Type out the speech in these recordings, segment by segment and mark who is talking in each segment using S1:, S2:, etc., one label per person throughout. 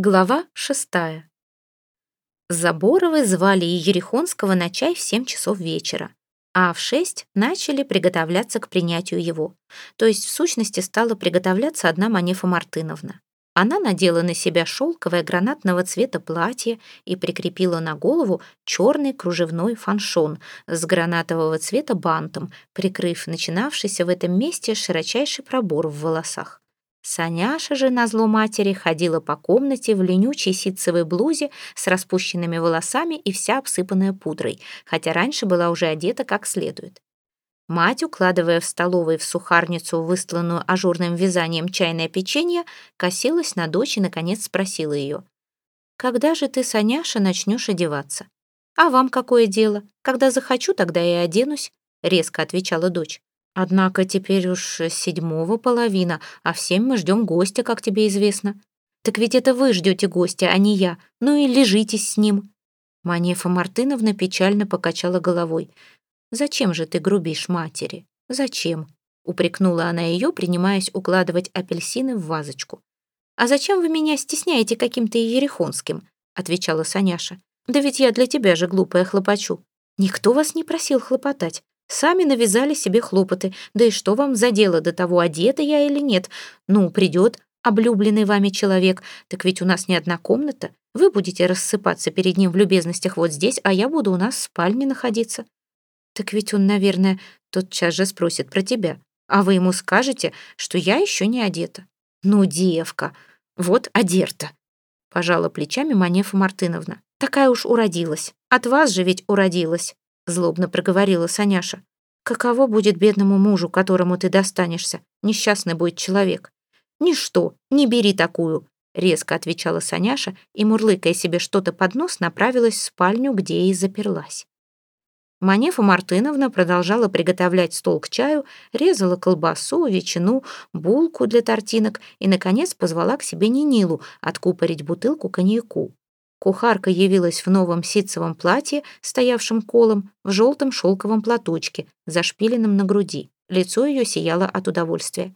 S1: Глава шестая. Заборовы звали Ерехонского на чай в семь часов вечера, а в шесть начали приготовляться к принятию его. То есть, в сущности, стала приготовляться одна Манефа Мартыновна. Она надела на себя шелковое гранатного цвета платье и прикрепила на голову черный кружевной фаншон с гранатового цвета бантом, прикрыв начинавшийся в этом месте широчайший пробор в волосах. Саняша же, на зло матери, ходила по комнате в ленючей ситцевой блузе с распущенными волосами и вся обсыпанная пудрой, хотя раньше была уже одета как следует. Мать, укладывая в столовой в сухарницу, выстланную ажурным вязанием чайное печенье, косилась на дочь и, наконец, спросила ее. «Когда же ты, Саняша, начнешь одеваться?» «А вам какое дело? Когда захочу, тогда и оденусь», — резко отвечала дочь. Однако теперь уж седьмого половина, а в семь мы ждем гостя, как тебе известно. Так ведь это вы ждете гостя, а не я. Ну и лежитесь с ним. Манефа Мартыновна печально покачала головой. «Зачем же ты грубишь матери? Зачем?» упрекнула она ее, принимаясь укладывать апельсины в вазочку. «А зачем вы меня стесняете каким-то ерехонским?» отвечала Саняша. «Да ведь я для тебя же глупая хлопочу. Никто вас не просил хлопотать. Сами навязали себе хлопоты. Да и что вам за дело до того, одета я или нет? Ну, придет облюбленный вами человек, так ведь у нас не одна комната. Вы будете рассыпаться перед ним в любезностях вот здесь, а я буду у нас в спальне находиться. Так ведь он, наверное, тотчас же спросит про тебя. А вы ему скажете, что я еще не одета. Ну, девка, вот одерта. Пожала плечами Манефа Мартыновна. Такая уж уродилась. От вас же ведь уродилась злобно проговорила Саняша. Каково будет бедному мужу, которому ты достанешься? Несчастный будет человек. Ничто, не бери такую, резко отвечала Саняша и, мурлыкая себе что-то под нос, направилась в спальню, где и заперлась. Манефа Мартыновна продолжала приготовлять стол к чаю, резала колбасу, ветчину, булку для тортинок и, наконец, позвала к себе Нинилу откупорить бутылку коньяку. Кухарка явилась в новом ситцевом платье, стоявшем колом, в желтом шелковом платочке, зашпиленном на груди. Лицо ее сияло от удовольствия.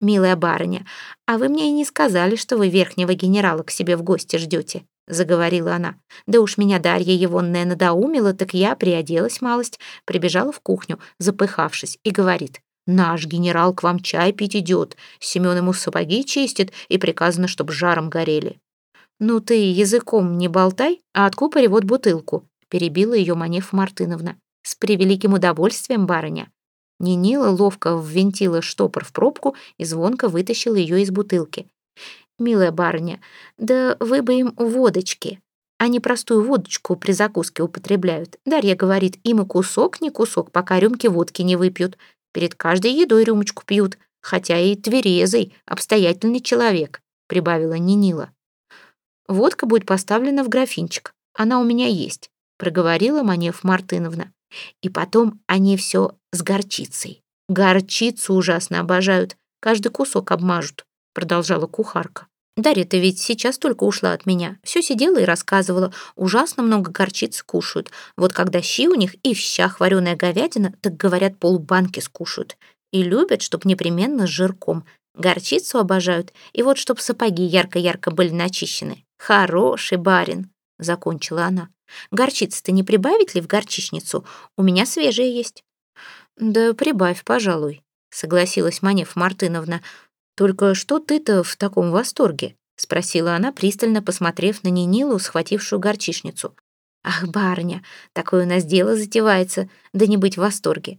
S1: «Милая барыня, а вы мне и не сказали, что вы верхнего генерала к себе в гости ждете», — заговорила она. «Да уж меня Дарья Егонная надоумила, так я приоделась малость, прибежала в кухню, запыхавшись, и говорит, «Наш генерал к вам чай пить идет, Семен ему сапоги чистит, и приказано, чтоб жаром горели». «Ну ты языком не болтай, а откупори вот бутылку», перебила ее Манеф Мартыновна. «С превеликим удовольствием, барыня». Нинила ловко ввинтила штопор в пробку и звонко вытащила ее из бутылки. «Милая барыня, да вы бы им водочки. Они простую водочку при закуске употребляют. Дарья говорит, им и кусок не кусок, пока рюмки водки не выпьют. Перед каждой едой рюмочку пьют, хотя и тверезый, обстоятельный человек», прибавила Нинила. Водка будет поставлена в графинчик. Она у меня есть», — проговорила Манев Мартыновна. «И потом они все с горчицей. Горчицу ужасно обожают, каждый кусок обмажут», — продолжала кухарка. Дарья-то ведь сейчас только ушла от меня. Все сидела и рассказывала. Ужасно много горчицы кушают. Вот когда щи у них и в щах вареная говядина, так, говорят, полбанки скушают. И любят, чтоб непременно с жирком. Горчицу обожают. И вот чтоб сапоги ярко-ярко были начищены. «Хороший барин», — закончила она. «Горчицы-то не прибавить ли в горчичницу? У меня свежая есть». «Да прибавь, пожалуй», — согласилась Манев Мартыновна. «Только что ты-то в таком восторге?» — спросила она, пристально посмотрев на Нинилу, схватившую горчичницу. «Ах, барыня, такое у нас дело затевается, да не быть в восторге.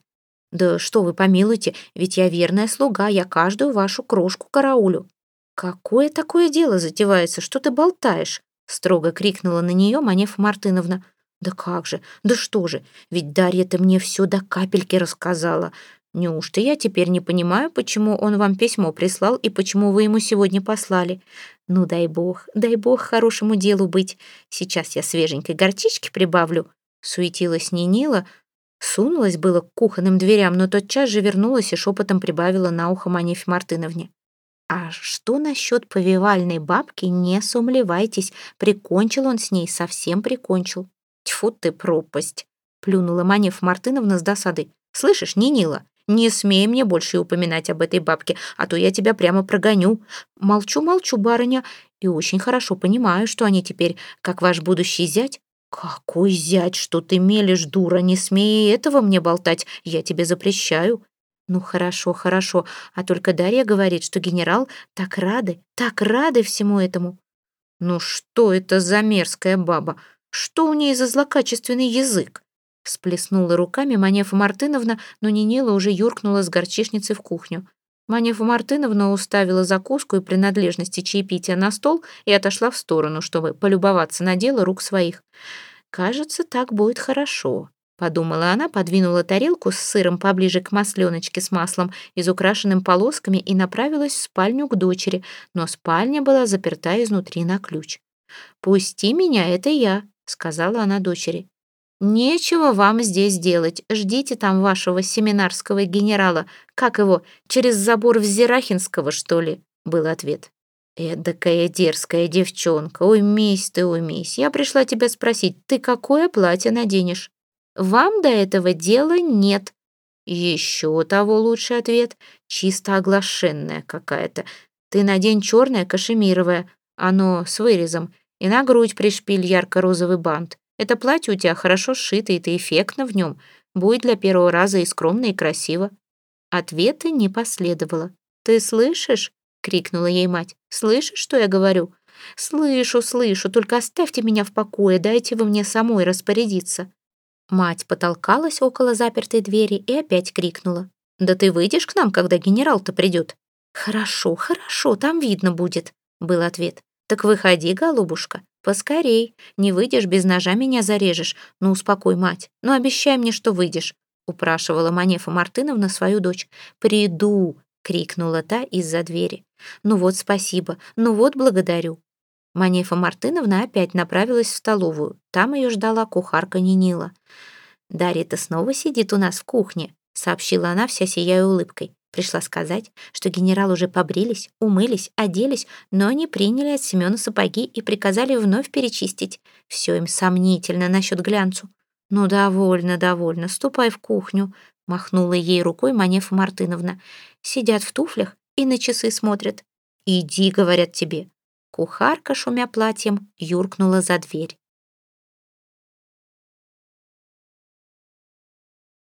S1: Да что вы помилуйте, ведь я верная слуга, я каждую вашу крошку караулю». «Какое такое дело затевается? Что ты болтаешь?» строго крикнула на нее Манефа Мартыновна. «Да как же? Да что же? Ведь Дарья-то мне все до капельки рассказала. Неужто я теперь не понимаю, почему он вам письмо прислал и почему вы ему сегодня послали? Ну, дай бог, дай бог хорошему делу быть. Сейчас я свеженькой горчички прибавлю». Суетилась Нинила, сунулась было к кухонным дверям, но тотчас же вернулась и шепотом прибавила на ухо Манефе Мартыновне. А что насчет повивальной бабки, не сумлевайтесь, прикончил он с ней, совсем прикончил. Тьфу ты, пропасть, плюнула Манев Мартыновна с досадой. Слышишь, Нинила, Не смей мне больше упоминать об этой бабке, а то я тебя прямо прогоню. Молчу, молчу, барыня, и очень хорошо понимаю, что они теперь, как ваш будущий зять, «Какой зять, что ты мелешь, дура, не смей этого мне болтать, я тебе запрещаю». «Ну хорошо, хорошо, а только Дарья говорит, что генерал так рады, так рады всему этому». «Ну что это за мерзкая баба? Что у ней за злокачественный язык?» Всплеснула руками Манефа Мартыновна, но Нинила уже юркнула с горчишницы в кухню. Манефа Мартыновна уставила закуску и принадлежности чаепития на стол и отошла в сторону, чтобы полюбоваться на дело рук своих. «Кажется, так будет хорошо», — подумала она, подвинула тарелку с сыром поближе к масленочке с маслом, изукрашенным полосками, и направилась в спальню к дочери, но спальня была заперта изнутри на ключ. «Пусти меня, это я», — сказала она дочери. «Нечего вам здесь делать. Ждите там вашего семинарского генерала. Как его, через забор Взирахинского, что ли?» — был ответ. «Эдакая дерзкая девчонка. Уймись ты, уймись. Я пришла тебя спросить, ты какое платье наденешь?» «Вам до этого дела нет». «Еще того лучший ответ. Чисто оглашенная какая-то. Ты надень черное кашемировое, оно с вырезом, и на грудь пришпиль ярко-розовый бант. Это платье у тебя хорошо сшито, и ты эффектно в нем. Будет для первого раза и скромно, и красиво». Ответа не последовало. «Ты слышишь?» — крикнула ей мать. «Слышишь, что я говорю?» «Слышу, слышу, только оставьте меня в покое, дайте вы мне самой распорядиться». Мать потолкалась около запертой двери и опять крикнула. «Да ты выйдешь к нам, когда генерал-то придет?» «Хорошо, хорошо, там видно будет», — был ответ. «Так выходи, голубушка, поскорей. Не выйдешь, без ножа меня зарежешь. Ну, успокой, мать. Ну, обещай мне, что выйдешь», — упрашивала Манефа Мартыновна свою дочь. «Приду», — крикнула та из-за двери. «Ну вот, спасибо. Ну вот, благодарю». Манефа Мартыновна опять направилась в столовую. Там ее ждала кухарка Нинила. «Дарья-то снова сидит у нас в кухне», — сообщила она, вся сияя улыбкой. Пришла сказать, что генерал уже побрились, умылись, оделись, но они приняли от Семёна сапоги и приказали вновь перечистить. Все им сомнительно насчет глянцу. «Ну, довольно, довольно, ступай в кухню», — махнула ей рукой Манефа Мартыновна. «Сидят в туфлях и на часы смотрят. Иди, — говорят тебе». Кухарка, шумя платьем, юркнула за дверь.